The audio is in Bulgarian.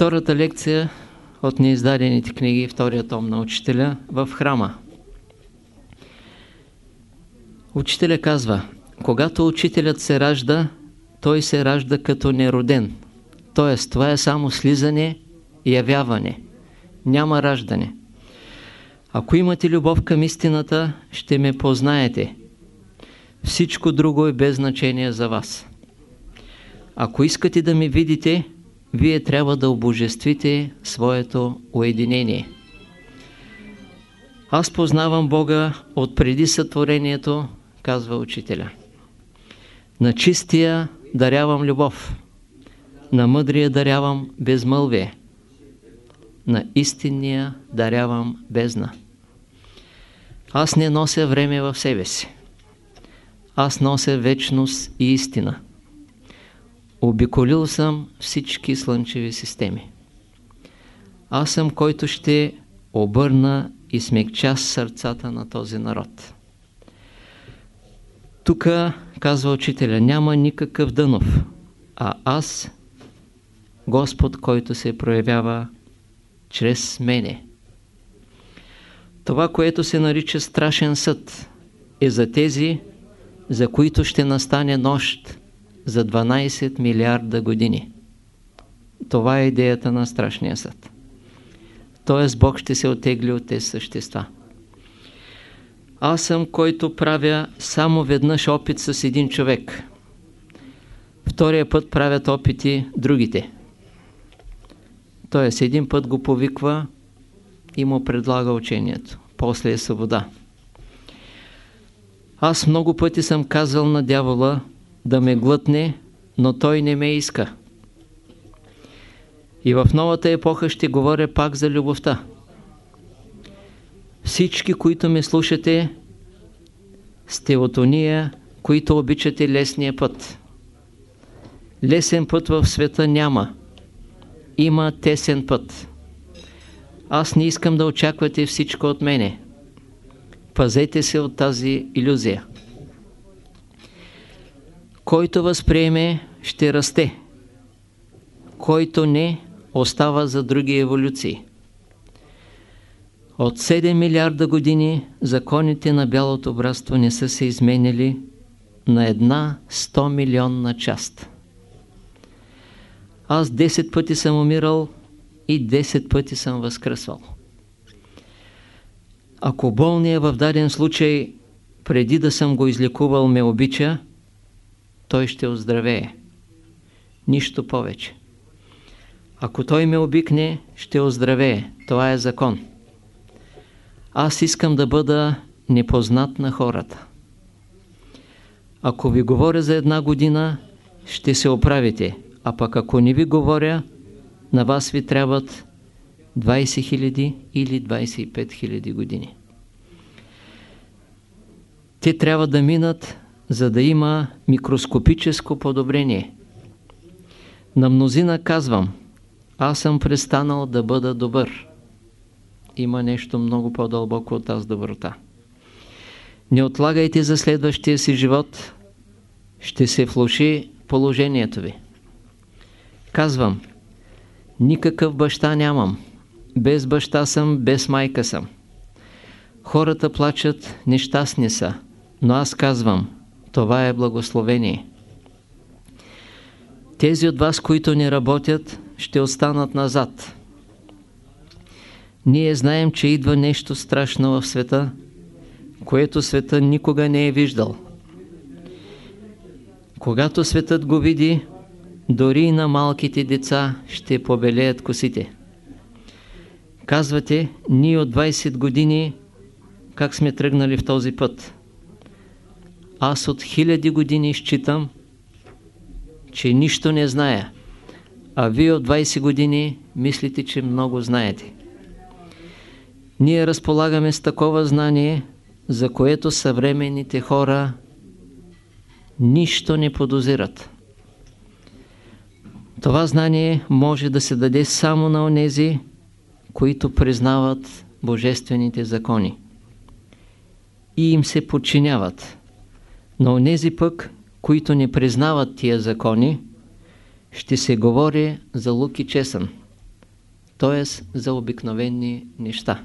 Втората лекция от неиздадените книги, втория том на учителя в храма. Учителя казва, когато учителят се ражда, той се ражда като нероден. Тоест, това е само слизане и явяване. Няма раждане. Ако имате любов към истината, ще ме познаете. Всичко друго е без значение за вас. Ако искате да ме видите, вие трябва да обожествите своето уединение. Аз познавам Бога от преди сътворението, казва учителя. На чистия дарявам любов, на мъдрия дарявам безмълвие, на истинния дарявам бездна. Аз не нося време в себе си. Аз нося вечност и истина. Обиколил съм всички слънчеви системи. Аз съм, който ще обърна и смекча сърцата на този народ. Тук, казва учителя, няма никакъв дънов, а аз, Господ, който се проявява чрез мене. Това, което се нарича страшен съд, е за тези, за които ще настане нощ за 12 милиарда години. Това е идеята на страшния съд. Тоест Бог ще се отегли от тези същества. Аз съм, който правя само веднъж опит с един човек. Втория път правят опити другите. Тоест един път го повиква и му предлага учението. После е свобода. Аз много пъти съм казал на дявола да ме глътне, но той не ме иска. И в новата епоха ще говоря пак за любовта. Всички, които ме слушате, сте от уния, които обичате лесния път. Лесен път в света няма. Има тесен път. Аз не искам да очаквате всичко от мене. Пазете се от тази иллюзия. Който възприеме, ще расте. Който не, остава за други еволюции. От 7 милиарда години законите на бялото братство не са се изменили на една 100 милионна част. Аз 10 пъти съм умирал и 10 пъти съм възкръсвал. Ако болният в даден случай, преди да съм го излекувал, ме обича, той ще оздравее. Нищо повече. Ако той ме обикне, ще оздравее. Това е закон. Аз искам да бъда непознат на хората. Ако ви говоря за една година, ще се оправите. А пък ако не ви говоря, на вас ви трябват 20 000 или 25 000 години. Те трябва да минат, за да има микроскопическо подобрение. На мнозина казвам, аз съм престанал да бъда добър. Има нещо много по-дълбоко от тази доброта. Не отлагайте за следващия си живот, ще се влуши положението ви. Казвам, никакъв баща нямам. Без баща съм, без майка съм. Хората плачат, нещастни са. Но аз казвам, това е благословение. Тези от вас, които не работят, ще останат назад. Ние знаем, че идва нещо страшно в света, което света никога не е виждал. Когато светът го види, дори и на малките деца ще побелеят косите. Казвате, ние от 20 години как сме тръгнали в този път. Аз от хиляди години считам, че нищо не зная, а вие от 20 години мислите, че много знаете. Ние разполагаме с такова знание, за което съвременните хора нищо не подозират. Това знание може да се даде само на онези, които признават божествените закони и им се подчиняват. Но онези пък, които не признават тия закони, ще се говори за лук и чесън. т.е. за обикновени неща.